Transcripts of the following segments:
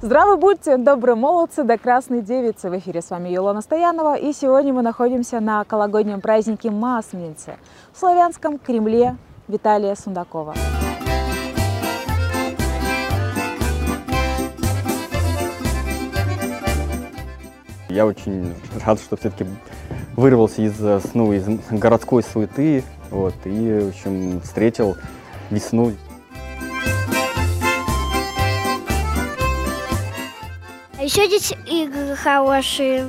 Здравы будьте, добрые молодцы да красные девицы. В эфире с вами Елена Стоянова. И сегодня мы находимся на кологоднем празднике Масленицы в славянском Кремле Виталия Сундакова. Я очень рад, что все-таки вырвался из, ну, из городской суеты вот, и, в общем, встретил весну. А еще здесь игры хорошие.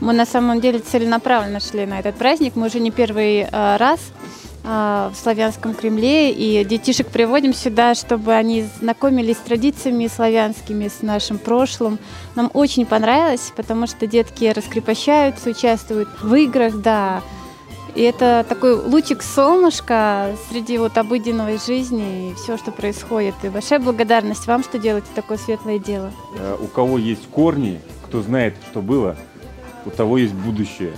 Мы на самом деле целенаправленно шли на этот праздник. Мы уже не первый э, раз э, в Славянском Кремле, и детишек приводим сюда, чтобы они знакомились с традициями славянскими, с нашим прошлым. Нам очень понравилось, потому что детки раскрепощаются, участвуют в играх, да. И это такой лучик солнышка среди вот обыденной жизни и все, что происходит. И большая благодарность вам, что делаете такое светлое дело. Э, У кого есть корни, кто знает, что было, у того есть будущее.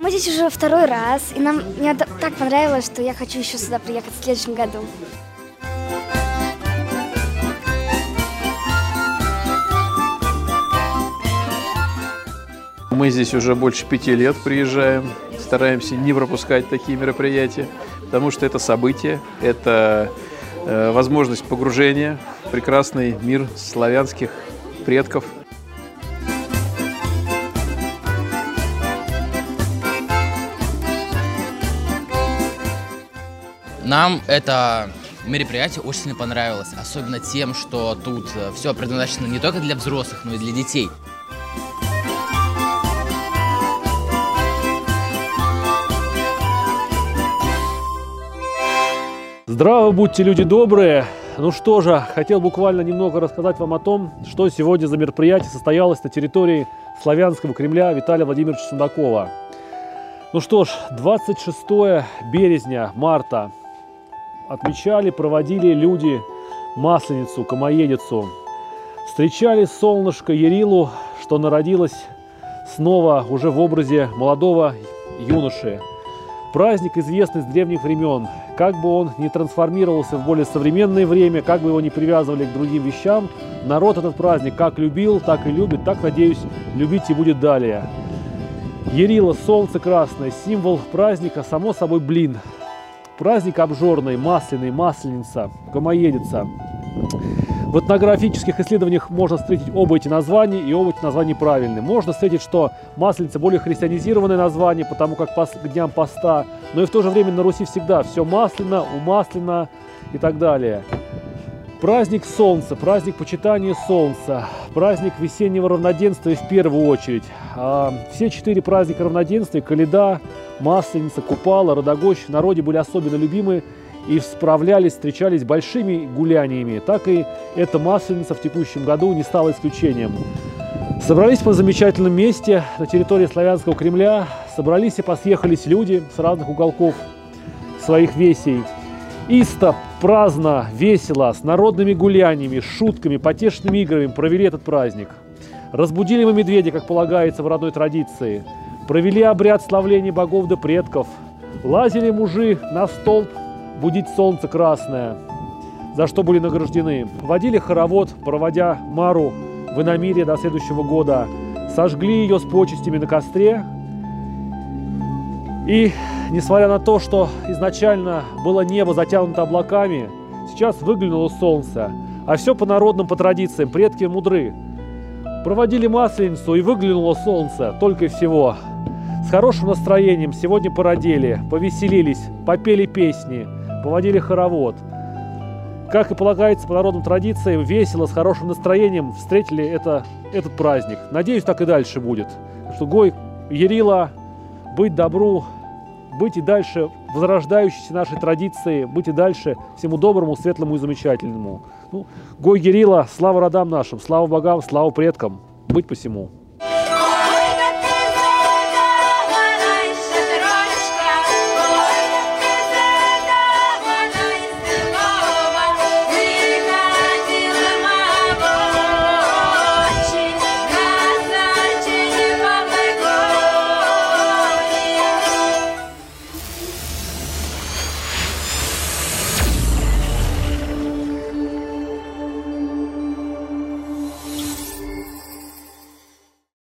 Мы здесь уже второй раз, и нам мне так понравилось, что я хочу еще сюда приехать в следующем году. Мы здесь уже больше пяти лет приезжаем, стараемся не пропускать такие мероприятия, потому что это событие, это э, возможность погружения в прекрасный мир славянских предков. Нам это мероприятие очень сильно понравилось, особенно тем, что тут все предназначено не только для взрослых, но и для детей. Здраво будьте, люди добрые! Ну что же, хотел буквально немного рассказать вам о том, что сегодня за мероприятие состоялось на территории Славянского Кремля Виталия Владимировича Сундакова. Ну что ж, 26 березня, марта отмечали, проводили люди Масленицу, Комоедицу. Встречали солнышко Ярилу, что народилось снова уже в образе молодого юноши. Праздник известный с древних времен. Как бы он ни трансформировался в более современное время, как бы его ни привязывали к другим вещам, народ этот праздник как любил, так и любит, так, надеюсь, любить и будет далее. Ярила, солнце красное, символ праздника, само собой, блин. Праздник обжорный, масляный, масленица, гомоедица. В этнографических исследованиях можно встретить оба эти названия, и оба эти названия правильны. Можно встретить, что Масленица более христианизированное название, потому как пос- к дням поста, но и в то же время на Руси всегда все масляно, умасленно и так далее. Праздник Солнца, праздник почитания Солнца, праздник весеннего равноденствия в первую очередь. А все четыре праздника равноденствия, Каледа, Масленица, Купала, Родогощ в народе были особенно любимы и справлялись, встречались большими гуляниями. Так и эта Масленица в текущем году не стала исключением. Собрались мы в замечательном месте на территории Славянского Кремля. Собрались и посъехались люди с разных уголков своих весей. Исто, праздно, весело, с народными гуляниями, шутками, потешными играми провели этот праздник. Разбудили мы медведя, как полагается в родной традиции. Провели обряд славления богов да предков. Лазили мужи на столб будить солнце красное, за что были награждены. Водили хоровод, проводя Мару в иномире до следующего года. Сожгли ее с почестями на костре. И несмотря на то, что изначально было небо затянуто облаками, сейчас выглянуло солнце. А все по народным, по традициям, предки мудры. Проводили масленицу и выглянуло солнце, только и всего. С хорошим настроением сегодня породели, повеселились, попели песни, поводили хоровод. Как и полагается по народным традициям, весело, с хорошим настроением встретили это, этот праздник. Надеюсь, так и дальше будет. Что Гой, Ярила, быть добру, быть и дальше возрождающейся нашей традиции, быть и дальше всему доброму, светлому и замечательному. Ну, Гой Ярила, слава родам нашим, слава богам, слава предкам, быть посему.